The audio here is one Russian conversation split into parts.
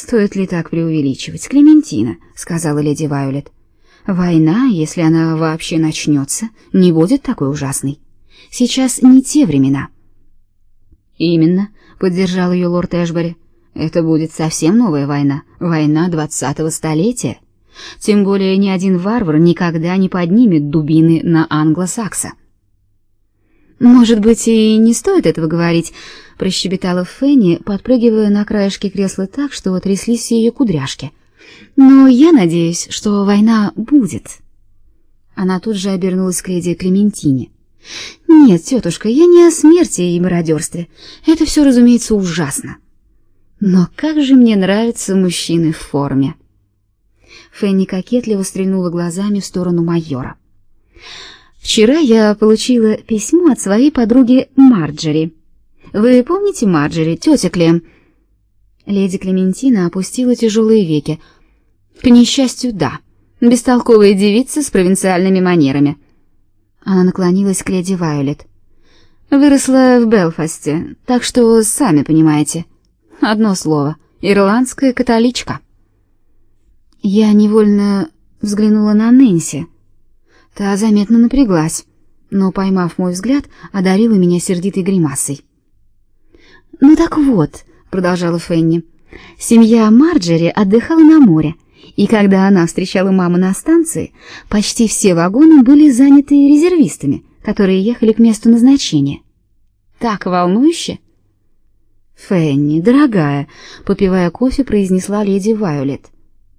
Стоит ли так преувеличивать, Клементина, сказала леди Вайолет. Война, если она вообще начнется, не будет такой ужасной. Сейчас не те времена. Именно, поддержал ее лорд Эшбери. Это будет совсем новая война, война двадцатого столетия. Тем более ни один варвар никогда не поднимет дубины на англосакса. Может быть, и не стоит этого говорить, прощебетала Фенни, подпрыгивая на краешке кресла так, что тряслись ее кудряшки. Но я надеюсь, что война будет. Она тут же обернулась к леди Клементине. Нет, тетушка, я не о смерти и мародерстве. Это все, разумеется, ужасно. Но как же мне нравятся мужчины в форме. Фенни кокетливо стрельнула глазами в сторону майора. Вчера я получила письмо от своей подруги Марджери. Вы помните Марджери, тетя Клем? Леди Клементина опустила тяжелые веки. К несчастью, да. Бестолковая девица с провинциальными манерами. Она наклонилась к леди Вайолет. Выросла в Белфасте, так что сами понимаете. Одно слово ирландская католичка. Я невольно взглянула на Нэнси. Та заметно напряглась, но поймав мой взгляд, одарила меня сердитой гримасой. Ну так вот, продолжала Фенни. Семья Марджери отдыхала на море, и когда она встречала маму на станции, почти все вагоны были заняты резервистами, которые ехали к месту назначения. Так волнующе. Фенни, дорогая, попивая кофе, произнесла леди Вайолет.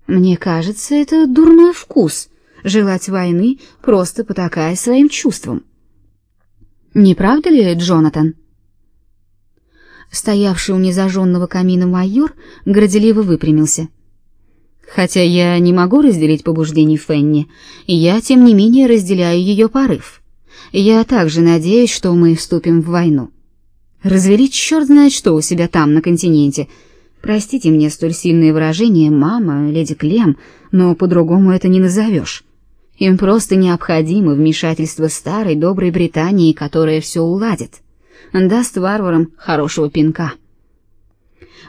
Мне кажется, это дурной вкус желать войны, просто потакая своим чувствам. Не правда ли, Джонатан? Стоявший у незажженного камина майор горделиво выпрямился. Хотя я не могу разделить побуждений Фенни, я тем не менее разделяю ее порыв. Я также надеюсь, что мы вступим в войну. Развели черт знает что у себя там, на континенте. Простите мне столь сильные выражения, мама, леди Клем, но по-другому это не назовешь. Им просто необходимо вмешательство старой доброй Британии, которая все уладит. Даст варварам хорошего пинка.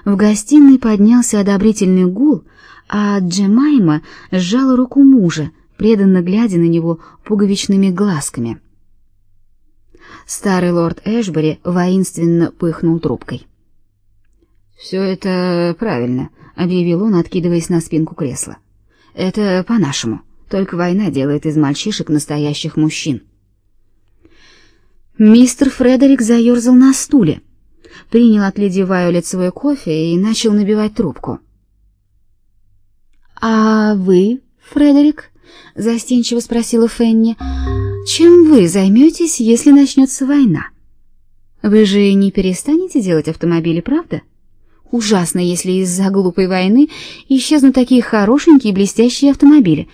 В гостиной поднялся одобрительный гул, а Джемайма сжала руку мужа, преданно глядя на него пуговичными глазками. Старый лорд Эшбери воинственно пыхнул трубкой. «Все это правильно», — объявил он, откидываясь на спинку кресла. «Это по-нашему. Только война делает из мальчишек настоящих мужчин». Мистер Фредерик заерзал на стуле, принял от леди Вайолет свой кофе и начал набивать трубку. «А вы, Фредерик?» — застенчиво спросила Фенни. Чем вы займетесь, если начнется война? Вы же не перестанете делать автомобили, правда? Ужасно, если из-за глупой войны исчезнут такие хорошенькие блестящие автомобили.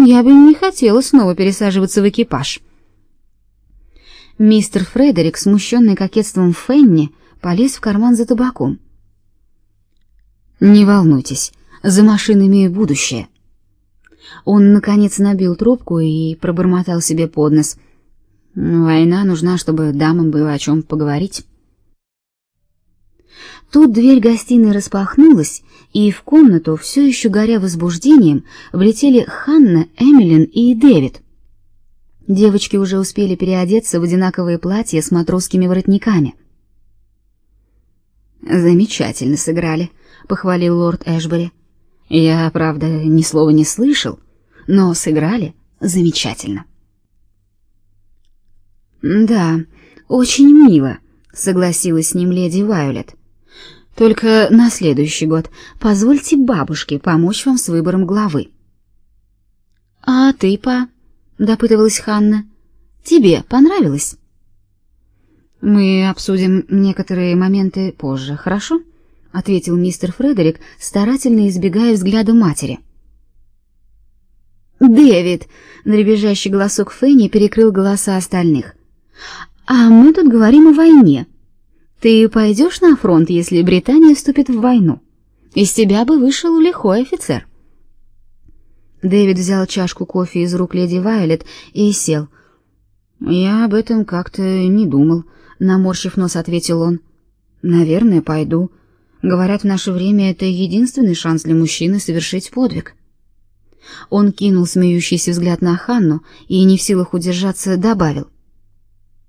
Я бы не хотела снова пересаживаться в экипаж. Мистер Фредерик, смущенный кокетством Фенни, полез в карман за табаком. Не волнуйтесь, за машинами будущее. Он наконец набил трубку и пробормотал себе под нос: "Война нужна, чтобы дамам было о чем поговорить". Тут дверь гостиной распахнулась, и в комнату, все еще горя возбуждением, влетели Ханна, Эмилин и Дэвид. Девочки уже успели переодеться в одинаковые платья с матросскими воротниками. Замечательно сыграли, похвалил лорд Эшбери. Я, правда, ни слова не слышал, но сыграли замечательно. Да, очень мило, согласилась с ним леди Вайолет. Только на следующий год позвольте бабушке помочь вам с выбором главы. А ты, па, допытывалась Ханна. Тебе понравилось? Мы обсудим некоторые моменты позже, хорошо? ответил мистер Фредерик, старательно избегая взгляда матери. Дэвид, дребезжащий голосок Фенни перекрыл голоса остальных. А мы тут говорим о войне. Ты пойдешь на фронт, если Британия вступит в войну? Из тебя бы вышел лихой офицер. Дэвид взял чашку кофе из рук леди Вайолет и сел. Я об этом как-то не думал, наморщив нос, ответил он. Наверное, пойду. Говорят, в наше время это единственный шанс для мужчины совершить подвиг. Он кинул смеющийся взгляд на Ханну и, не в силах удержаться, добавил —